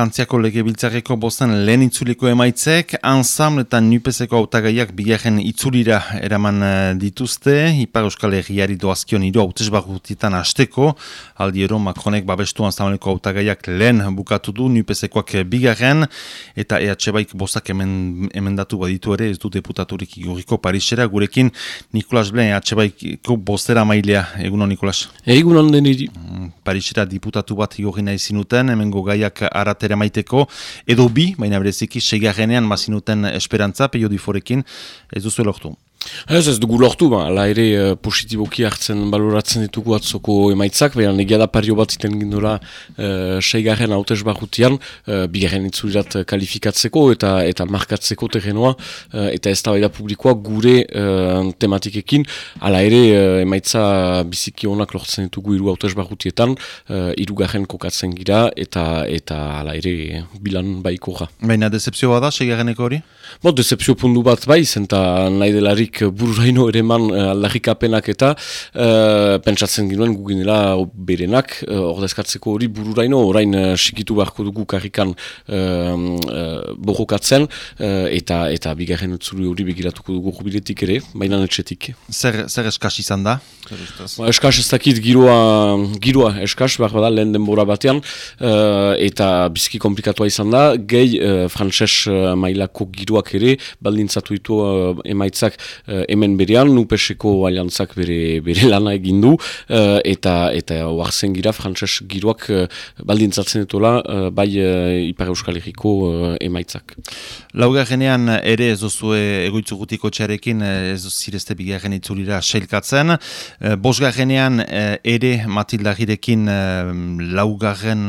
Frantziako lege biltzareko bosten lehen itzuliko emaitzek, ansam eta nupezeko autagaiak bigarren itzulira eraman eh, dituzte, Ipar Euskal Herriari doazkion iru hautez barrutitan azteko, aldi ero Macronek babestu ansamleko autagaiak lehen bukatu du nupezekoak bigarren, eta EH Baik bostak hemen, emendatu baditu ere, ez du deputaturik iguriko Parisera, gurekin Nikolas Blen EH Baiko bostera mailea, egunon Nikolas? Egunon deniri. Mm, Parisera diputatu bat igorri nahi zinuten, hemengo gaiak aratera maiteko, edo bi, baina bereziki, segarrenean mazinuten esperantza, peio diforekin, ez duzu elortu. Ez ez dugu lortu, ba, la ere uh, positiboki hartzen baloratzen ditugu atzoko emaitzak, baina negia da pario bat iten gindura uh, seigarren hautez barrutian, uh, bigarren itzulirat kalifikatzeko eta eta markatzeko terrenoa, uh, eta ez da publikoa gure uh, tematikekin, ala ere uh, emaitza biziki honak lortzen ditugu iru hautez barrutietan, uh, iru kokatzen gira, eta eta ala ere bilan baiko Baina decepzio bada seigarreneko hori? Bo, decepzio pundu bat bai, zenta nahi delarik aldarrik eh, bururaino ere man uh, aldarrik apenak eta uh, pentsatzen ginoen guginela berenak uh, ordezkatzeko hori bururaino orain uh, sikitu beharko dugu karrikan uh, uh, borrokatzen uh, eta eta bigarren utzuri hori begiratuko dugu jubiletik ere, baina netxetik. Zer, zer eskas izan da? Ba, eskas ez dakit giroa, giroa eskas, behar bada lehen denbora batean uh, eta bizki komplikatua izan da, gehi uh, frantses uh, mailako giroak ere baldintzatu ditu uh, emaitzak hemen berean, nupeseko aliantzak bere, bere lana egin du, uh, eta eta oartzen gira, frantses giroak uh, baldintzatzen dutela, uh, bai Ipar Euskal Herriko emaitzak. Lauga genean ere ez duzu egoitzu gutiko txarekin, ez zirezte bigarren itzulira seilkatzen. Bosga genean ere Matilda Girekin laugarren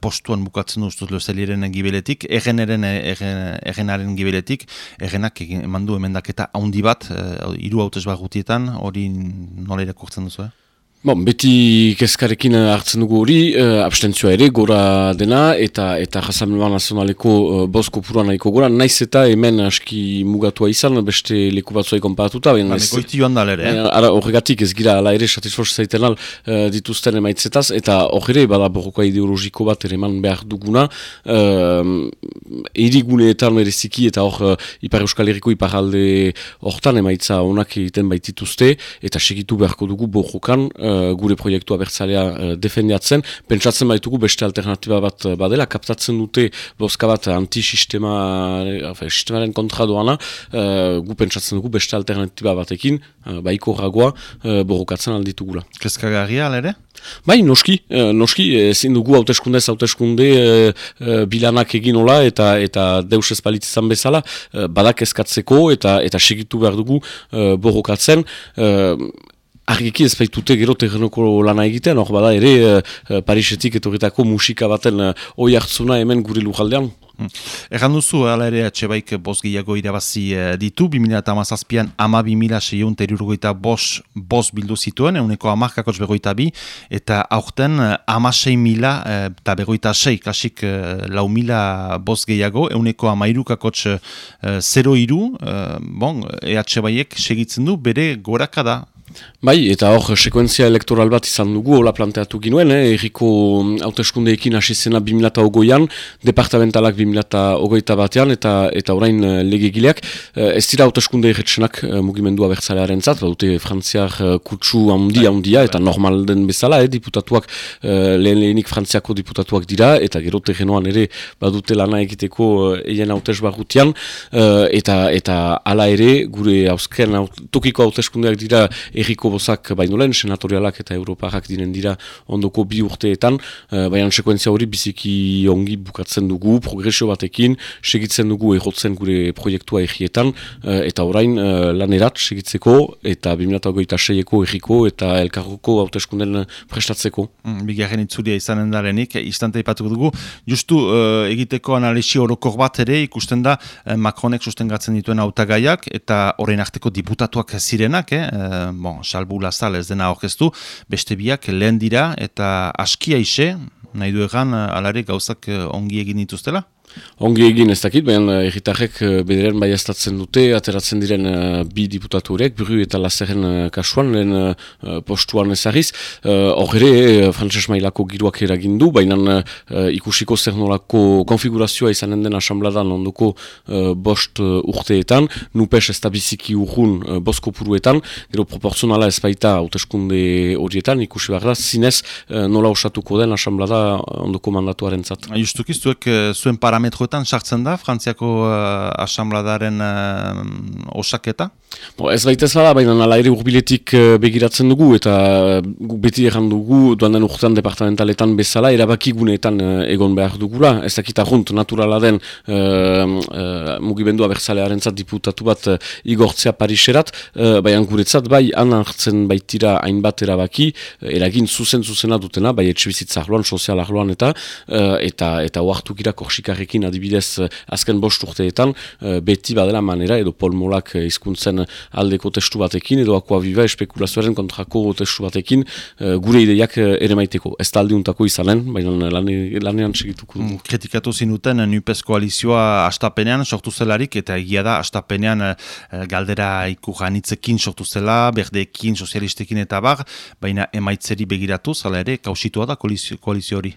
postuan bukatzen duztuz lozeliren gibeletik, egenaren egenaren gibeletik, egenak emandu emendaketa haundi bat, uh, iru hautez barrutietan, hori nola irakurtzen duzu, eh? Bon, beti kezkarekin hartzen dugu hori, uh, abstentzioa ere, gora dena, eta eta jasamleman nazionaleko uh, bosko pura nahiko gora, naiz eta hemen aski mugatua izan, beste leku batzuai konparatuta. Ba, nekoiti joan da ere, eh? Ara, horregatik ez gira, ala ere, satisfos zaiten al, uh, dituzten emaitzetaz, eta horre, bada borrokoa ideologiko bat ere man behar duguna, uh, eriguneetan mereziki, eta hor, uh, Ipar Euskal Herriko, Ipar Alde hortan emaitza onak egiten baitituzte, eta segitu beharko dugu borrokan, Eh, gure proiektua bertzalea uh, defendiatzen, pentsatzen baitugu beste alternatiba bat uh, badela, kaptatzen dute bozka bat antisistema, uh, sistemaren kontra doana, gu pentsatzen dugu beste alternatiba batekin, uh, baiko ragoa, uh, borrokatzen alditugula. Kezkagarria, ere? Bai, noski, noski, ezin dugu hauteskunde hauteskunde bilanak egin ola eta eta deus ez izan bezala, badak eskatzeko eta eta segitu behar dugu borrokatzen, Argiki ez baitute gero terrenoko lana egiten, hor bada ere e, Parisetik etorritako musika baten e, oi hartzuna hemen gure lujaldean. Hmm. Erran duzu, ala ere atxebaik boz gehiago irabazi ditu, 2008an ama 2000 seion terurgoita boz, bildu zituen, euneko amarkakotz begoita bi, eta aurten ama 6 mila eta begoita 6, kasik lau mila boz gehiago, euneko amairukakotz e, 0 iru, bon, e segitzen du, bere gorakada Bai, eta hor, sekuentzia elektoral bat izan dugu, hola planteatu ginuen, eh? erriko mm, hauteskundeekin hasi zena 2008an, departamentalak 2008 batean, eta eta orain uh, legegileak, uh, ez dira hauteskunde erretxenak uh, mugimendua bertzalearen zat, dute frantziar uh, kutsu handi bai, handia, eta bai. normal den bezala, eh, diputatuak, lehen lehenik frantziako diputatuak dira, eta gero terrenoan ere badute lana egiteko eien hautes barrutian, eta eta hala ere, gure hauzken, tokiko hauteskundeak dira erriko bozak baino lehen, senatorialak eta europarrak diren dira ondoko bi urteetan, uh, baina sekuentzia hori biziki ongi bukatzen dugu, progresio batekin, segitzen dugu errotzen gure proiektua errietan, uh, eta orain uh, lanerat segitzeko, eta 2008 seieko erriko eta elkarroko hauteskunden prestatzeko. Mm, bigarren itzulia izanen darenik, istante ipatuko dugu, justu uh, egiteko analisi orokor bat ere ikusten da Macronek sustengatzen dituen autagaiak, eta orain arteko diputatuak zirenak, eh? bon, salbu lazal ez dena orkestu, beste biak lehen dira eta askia ise, nahi du egan alare gauzak ongi egin dituztela? Ongi egin ez dakit, baina erritarrek bederen bai dute, ateratzen diren bi diputatu horiek, buru eta lazeren kasuan, lehen uh, postuan ezagiz. Hor uh, ere, Frantses Mailako giroak eragindu, baina ikusiko zer nolako konfigurazioa izanen den asambladan onduko bost uh, urteetan, nupes ez da biziki urrun uh, bosko puruetan, gero proporzionala ez baita hauteskunde horietan, ikusi behar da, zinez nola osatuko den asamblada onduko mandatuaren zat. Justuki, zuek zuen parametroetan sartzen da, Frantziako uh, asambladaren uh, osaketa? Bo, ez baita ez bada, baina nala ere urbiletik begiratzen dugu, eta guk beti erran dugu, duan den urtean departamentaletan bezala, erabakiguneetan uh, egon behar dugula, ez dakita junt, naturala den uh, mugimendua berzalearen zat diputatu bat uh, igortzea Pariserat, uh, baina guretzat bai anartzen baitira hainbat erabaki, eragin zuzen zuzena dutena, bai etxibizitza ahloan, sozial ahloan eta uh, eta eta oartu gira korsikarrekin adibidez azken bost urteetan, beti badela manera edo polmolak hizkuntzen aldeko testu batekin edo akoa biba espekulazioaren kontrako testu batekin gure ideiak uh, ere maiteko. Ez da aldiuntako izanen, baina lanean segituko. Mm, kritikatu zinuten, nupez koalizioa astapenean sortu zelarik, eta egia da, astapenean e, galdera iku janitzekin sortu zela, berdeekin, sozialistekin eta bar, baina emaitzeri begiratu, zala ere, kausitua da koalizio hori.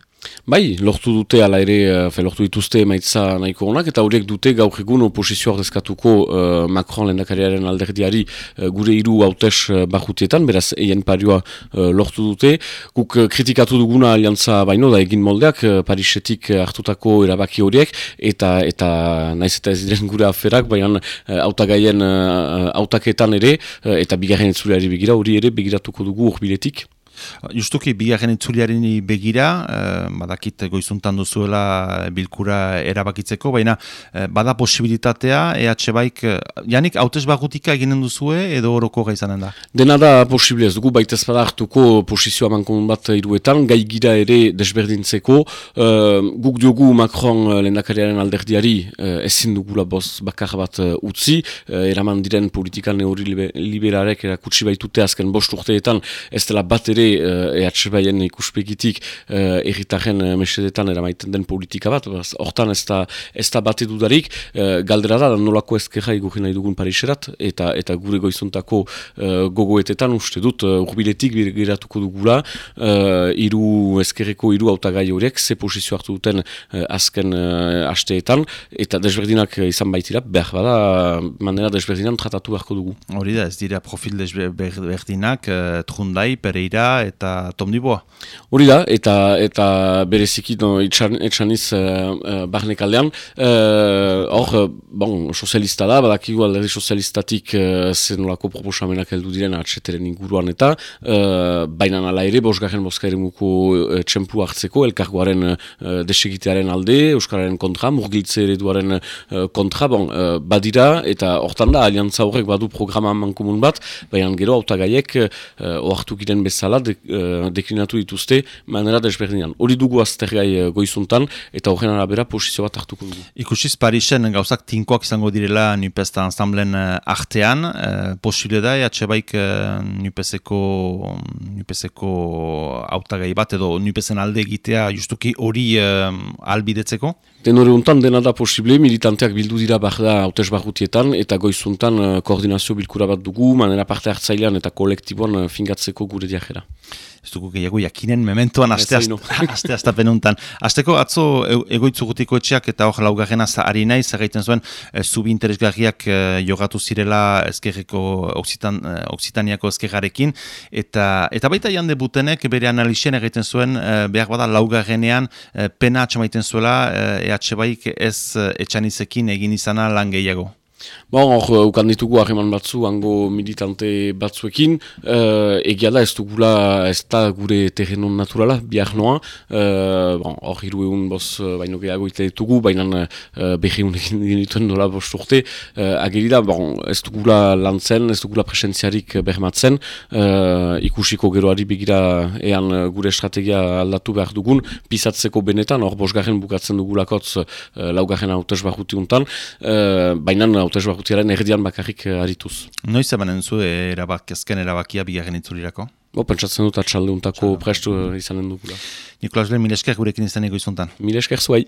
Bai, lortu dute ala ere, uh, fe, lortu dituzte emaitza nahiko honak, eta horiek dute gaur egun oposizioa dezkatuko uh, Macron lendakariaren alderdiari uh, gure hiru hautes uh, bajutietan, beraz eien parioa uh, lortu dute. Guk uh, kritikatu duguna aliantza baino da egin moldeak uh, Parisetik hartutako erabaki horiek, eta eta naiz eta ez diren gure aferak, baina hautagaien uh, autaketan ere, uh, eta bigarren etzuleari begira, hori ere begiratuko dugu urbiletik. Justuki, bigarren itzuliaren begira, eh, badakit goizuntan duzuela bilkura erabakitzeko, baina eh, bada posibilitatea, EH Baik, janik, hautez bagutika eginen duzue edo horoko gaizanen da? Dena da posible ez dugu, baita ez bada hartuko posizioa mankon bat iruetan, gai gira ere desberdintzeko, uh, guk diogu Macron lehendakariaren alderdiari uh, ezin dugula boz bakar bat uh, utzi, uh, eraman diren politika neoliberarek erakutsi baitute azken bost urteetan, ez dela bat ere uh, EH Baien ikuspegitik uh, erritaren uh, mesedetan eramaiten den politika bat, hortan ez da, ez da bate dudarik, uh, galdera da, nolako ezkerra igurri nahi dugun Pariserat, eta eta gure goizuntako uh, gogoetetan uste dut, urbiletik geratuko dugula, uh, iru ezkerreko iru autagai horiek, ze posizio hartu duten uh, azken asteetan, eta desberdinak izan baitira, behar bada, manera desberdinan tratatu beharko dugu. Hori da, ez dira profil desberdinak, Trundai, Pereira, eta Tom Dubois. Hori da, eta eta bereziki no, itxan, etxaniz uh, uh, barnek aldean. Uh, hor, bon, sozialista da, badakigu alderdi sozialistatik uh, zenolako proposamenak heldu diren atxeteren inguruan eta uh, baina nala ere, bosgarren boska muko uh, txempu hartzeko, elkargoaren uh, desegitearen alde, Euskararen kontra, murgiltze ereduaren uh, kontra, bon, uh, badira, eta hortan da, aliantza horrek badu programa mankomun bat, baina gero autagaiek uh, ohartu giren bezala, de, uh, deklinatu dituzte manera desberdinan. Hori dugu aztergai uh, goizuntan eta horren arabera posizio bat hartuko dugu. Ikusiz Parisen gauzak tinkoak izango direla nupesta ensamblen uh, artean, uh, posile da, atxe baik uh, nupeseko nupeseko autagai bat edo nupesen alde egitea justuki hori uh, albidetzeko? Den hori untan dena da posible, militanteak bildu dira behar da hautez barrutietan eta goizuntan koordinazio bilkura bat dugu, manera parte hartzailean eta kolektiboan uh, fingatzeko gure diajera ez dugu gehiago jakinen mementoan aste aste aste penuntan. Asteko atzo egoitzu gutiko etxeak eta hor laugarren az ari nahi, zagaiten zuen e, zubi interesgarriak e, jogatu zirela ezkerreko Oksitan, e, Oksitaniako ezkerrarekin eta eta baita jande butenek bere analizien egiten zuen e, behar bada laugarrenean e, pena atxamaiten zuela e, EH baik ez etxanizekin egin izana lan gehiago. Bon, hor, ukan ditugu harreman batzu, hango militante batzuekin, uh, egia da ez dugula ez da gure terrenon naturala, biar noa, uh, bon, hor, hiru egun boz, baino gehiago ite ditugu, baina uh, behi unekin dituen dola bost urte, uh, ageri bon, ez dugula lantzen, ez dugula presentziarik bermatzen, uh, ikusiko geroari begira ean gure estrategia aldatu behar dugun, pisatzeko benetan, hor, bosgarren bukatzen dugulakotz uh, laugarren hautez barruti untan, uh, baina hautez barrutiaren erdian bakarrik uh, arituz. Noiz emanen zu erabak, ezken erabakia bigarren itzulirako? Bo, pentsatzen dut atxalde untako prestu uh, izanen dugula. Nikolas Lehen, mil esker gurekin izan ego izuntan. Mil esker zuai.